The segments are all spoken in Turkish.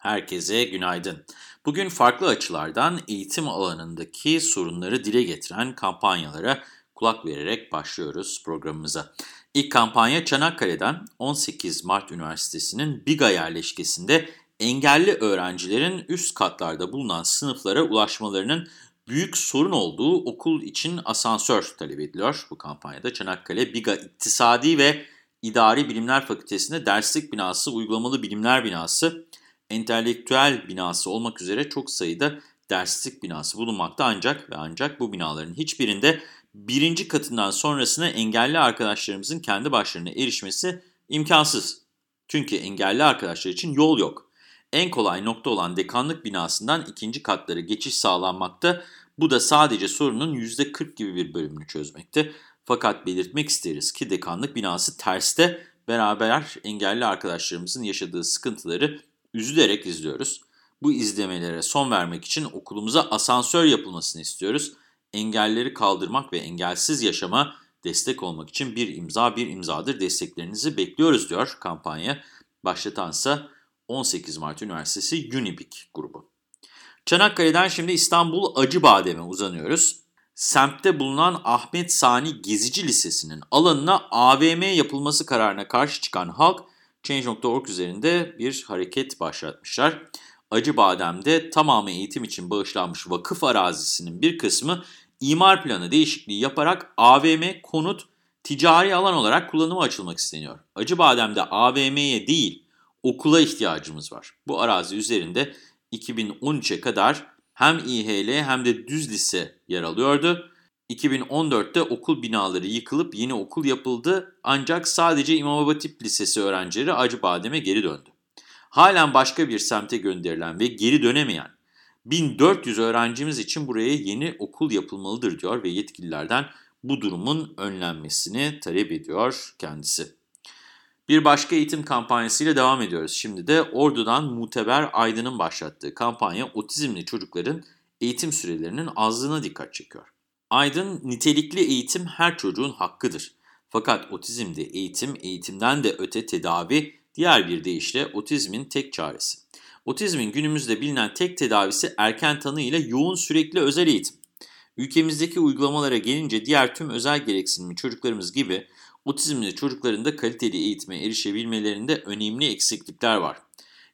Herkese günaydın. Bugün farklı açılardan eğitim alanındaki sorunları dile getiren kampanyalara kulak vererek başlıyoruz programımıza. İlk kampanya Çanakkale'den 18 Mart Üniversitesi'nin Biga yerleşkesinde engelli öğrencilerin üst katlarda bulunan sınıflara ulaşmalarının büyük sorun olduğu okul için asansör talep ediliyor. Bu kampanyada Çanakkale Biga İktisadi ve İdari Bilimler Fakültesi'nde derslik binası, uygulamalı bilimler binası, entelektüel binası olmak üzere çok sayıda derslik binası bulunmakta ancak ve ancak bu binaların hiçbirinde birinci katından sonrasına engelli arkadaşlarımızın kendi başlarına erişmesi imkansız. Çünkü engelli arkadaşlar için yol yok. En kolay nokta olan dekanlık binasından ikinci katlara geçiş sağlanmakta. Bu da sadece sorunun %40 gibi bir bölümünü çözmekte. Fakat belirtmek isteriz ki dekanlık binası terste beraber engelli arkadaşlarımızın yaşadığı sıkıntıları üzülerek izliyoruz. Bu izlemelere son vermek için okulumuza asansör yapılmasını istiyoruz. Engelleri kaldırmak ve engelsiz yaşama destek olmak için bir imza bir imzadır desteklerinizi bekliyoruz diyor kampanya. Başlatansa 18 Mart Üniversitesi Unibik grubu. Çanakkale'den şimdi İstanbul Acıbadem'e uzanıyoruz. Semtte bulunan Ahmet Sani Gezici Lisesi'nin alanına AVM yapılması kararına karşı çıkan halk Change.org üzerinde bir hareket başlatmışlar. Acıbadem'de tamamı eğitim için bağışlanmış vakıf arazisinin bir kısmı imar planı değişikliği yaparak AVM, konut, ticari alan olarak kullanıma açılmak isteniyor. Acıbadem'de AVM'ye değil okula ihtiyacımız var. Bu arazi üzerinde 2013'e kadar hem İHL hem de düz lise yer alıyordu. 2014'te okul binaları yıkılıp yeni okul yapıldı ancak sadece İmam Hatip Lisesi öğrencileri Acıbadem'e geri döndü. Halen başka bir semte gönderilen ve geri dönemeyen 1400 öğrencimiz için buraya yeni okul yapılmalıdır diyor ve yetkililerden bu durumun önlenmesini talep ediyor kendisi. Bir başka eğitim kampanyasıyla devam ediyoruz. Şimdi de Ordu'dan Muteber Aydın'ın başlattığı kampanya otizmli çocukların eğitim sürelerinin azlığına dikkat çekiyor. Aydın, nitelikli eğitim her çocuğun hakkıdır. Fakat otizmde eğitim, eğitimden de öte tedavi, diğer bir deyişle otizmin tek çaresi. Otizmin günümüzde bilinen tek tedavisi erken tanı ile yoğun sürekli özel eğitim. Ülkemizdeki uygulamalara gelince diğer tüm özel gereksinimli çocuklarımız gibi otizmli çocukların da kaliteli eğitime erişebilmelerinde önemli eksiklikler var.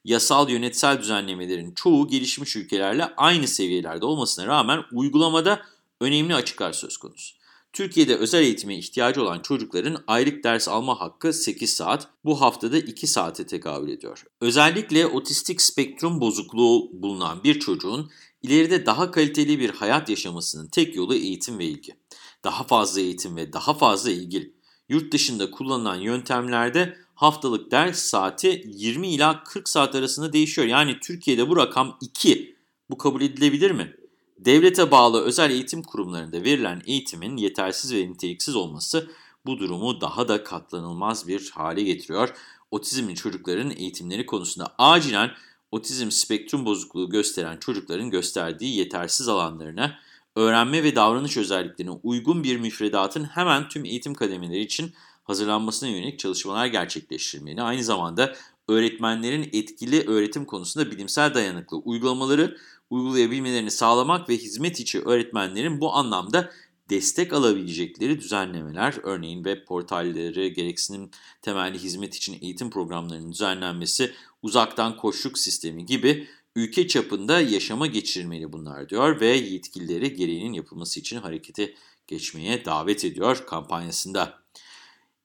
Yasal yönetsel düzenlemelerin çoğu gelişmiş ülkelerle aynı seviyelerde olmasına rağmen uygulamada önemli açıklar söz konusu. Türkiye'de özel eğitime ihtiyacı olan çocukların aylık ders alma hakkı 8 saat, bu haftada 2 saate tekabül ediyor. Özellikle otistik spektrum bozukluğu bulunan bir çocuğun ileride daha kaliteli bir hayat yaşamasının tek yolu eğitim ve ilgi. Daha fazla eğitim ve daha fazla ilgi. Yurt dışında kullanılan yöntemlerde haftalık ders saati 20 ila 40 saat arasında değişiyor. Yani Türkiye'de bu rakam 2. Bu kabul edilebilir mi? Devlete bağlı özel eğitim kurumlarında verilen eğitimin yetersiz ve niteliksiz olması bu durumu daha da katlanılmaz bir hale getiriyor. Otizmli çocukların eğitimleri konusunda acilen otizm spektrum bozukluğu gösteren çocukların gösterdiği yetersiz alanlarına, öğrenme ve davranış özelliklerine uygun bir müfredatın hemen tüm eğitim kademeleri için hazırlanmasına yönelik çalışmalar gerçekleştirilmeli. Aynı zamanda öğretmenlerin etkili öğretim konusunda bilimsel dayanıklı uygulamaları uygulayabilmelerini sağlamak ve hizmet içi öğretmenlerin bu anlamda destek alabilecekleri düzenlemeler, örneğin web portalleri, gereksinim temelli hizmet için eğitim programlarının düzenlenmesi, uzaktan koşluk sistemi gibi ülke çapında yaşama geçirilmeli bunlar diyor ve yetkilileri gereğinin yapılması için harekete geçmeye davet ediyor kampanyasında.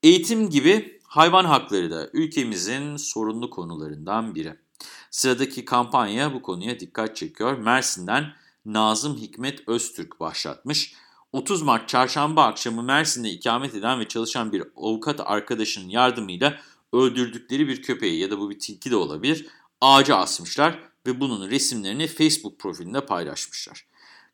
Eğitim gibi hayvan hakları da ülkemizin sorunlu konularından biri. Sıradaki kampanya bu konuya dikkat çekiyor. Mersin'den Nazım Hikmet Öztürk başlatmış. 30 Mart çarşamba akşamı Mersin'de ikamet eden ve çalışan bir avukat arkadaşının yardımıyla öldürdükleri bir köpeği ya da bu bir tilki de olabilir ağaca asmışlar ve bunun resimlerini Facebook profilinde paylaşmışlar.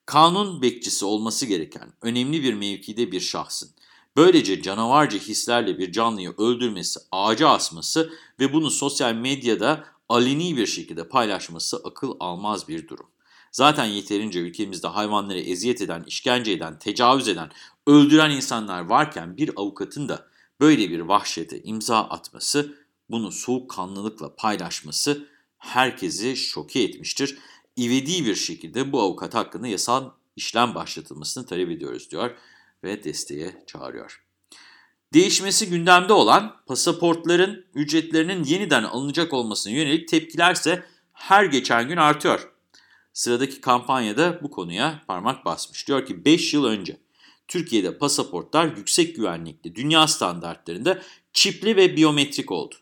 Kanun bekçisi olması gereken önemli bir mevkide bir şahsın böylece canavarca hislerle bir canlıyı öldürmesi, ağaca asması ve bunu sosyal medyada aleni bir şekilde paylaşması akıl almaz bir durum. Zaten yeterince ülkemizde hayvanlara eziyet eden, işkence eden, tecavüz eden, öldüren insanlar varken bir avukatın da böyle bir vahşete imza atması, bunu soğukkanlılıkla paylaşması herkesi şoke etmiştir. İvedi bir şekilde bu avukat hakkında yasal işlem başlatılmasını talep ediyoruz diyor ve desteğe çağırıyor. Değişmesi gündemde olan pasaportların ücretlerinin yeniden alınacak olmasına yönelik tepkilerse her geçen gün artıyor. Sıradaki kampanyada bu konuya parmak basmış. Diyor ki 5 yıl önce Türkiye'de pasaportlar yüksek güvenlikli dünya standartlarında çipli ve biyometrik oldu.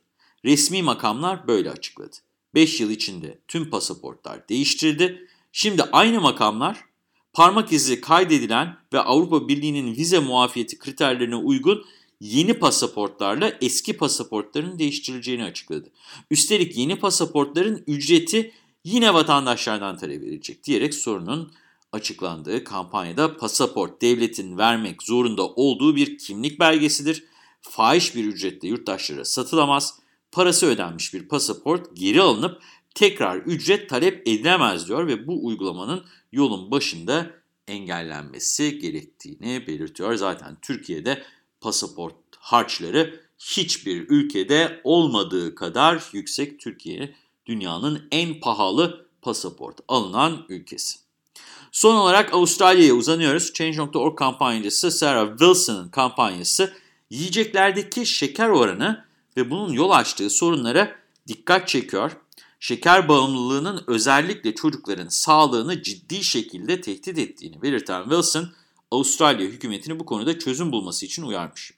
Resmi makamlar böyle açıkladı. 5 yıl içinde tüm pasaportlar değiştirildi. Şimdi aynı makamlar parmak izi kaydedilen ve Avrupa Birliği'nin vize muafiyeti kriterlerine uygun yeni pasaportlarla eski pasaportların değiştirileceğini açıkladı. Üstelik yeni pasaportların ücreti yine vatandaşlardan talep edilecek diyerek sorunun açıklandığı kampanyada pasaport devletin vermek zorunda olduğu bir kimlik belgesidir. Fahiş bir ücretle yurttaşlara satılamaz. Parası ödenmiş bir pasaport geri alınıp tekrar ücret talep edilemez diyor ve bu uygulamanın yolun başında engellenmesi gerektiğini belirtiyor. Zaten Türkiye'de pasaport harçları hiçbir ülkede olmadığı kadar yüksek. Türkiye dünyanın en pahalı pasaport alınan ülkesi. Son olarak Avustralya'ya uzanıyoruz. Change.org kampanyacısı Sarah Wilson'ın kampanyası yiyeceklerdeki şeker oranı ve bunun yol açtığı sorunlara dikkat çekiyor. Şeker bağımlılığının özellikle çocukların sağlığını ciddi şekilde tehdit ettiğini belirten Wilson, Avustralya hükümetini bu konuda çözüm bulması için uyarmış.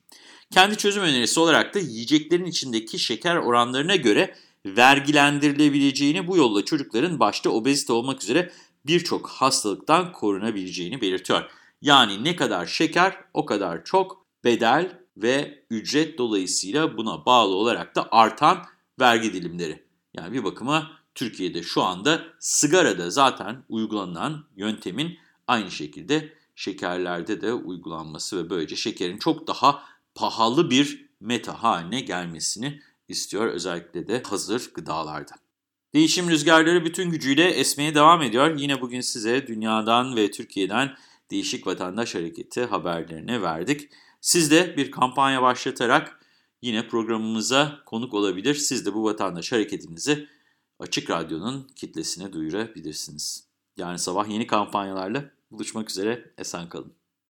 Kendi çözüm önerisi olarak da yiyeceklerin içindeki şeker oranlarına göre vergilendirilebileceğini bu yolla çocukların başta obezite olmak üzere birçok hastalıktan korunabileceğini belirtiyor. Yani ne kadar şeker o kadar çok bedel ve ücret dolayısıyla buna bağlı olarak da artan vergi dilimleri. Yani bir bakıma Türkiye'de şu anda sigarada zaten uygulanan yöntemin aynı şekilde şekerlerde de uygulanması ve böylece şekerin çok daha pahalı bir meta haline gelmesini istiyor. Özellikle de hazır gıdalarda. Değişim rüzgarları bütün gücüyle esmeye devam ediyor. Yine bugün size dünyadan ve Türkiye'den değişik vatandaş hareketi haberlerini verdik. Siz de bir kampanya başlatarak yine programımıza konuk olabilir. Siz de bu vatandaş hareketinizi Açık Radyo'nun kitlesine duyurabilirsiniz. Yani sabah yeni kampanyalarla buluşmak üzere. Esen kalın.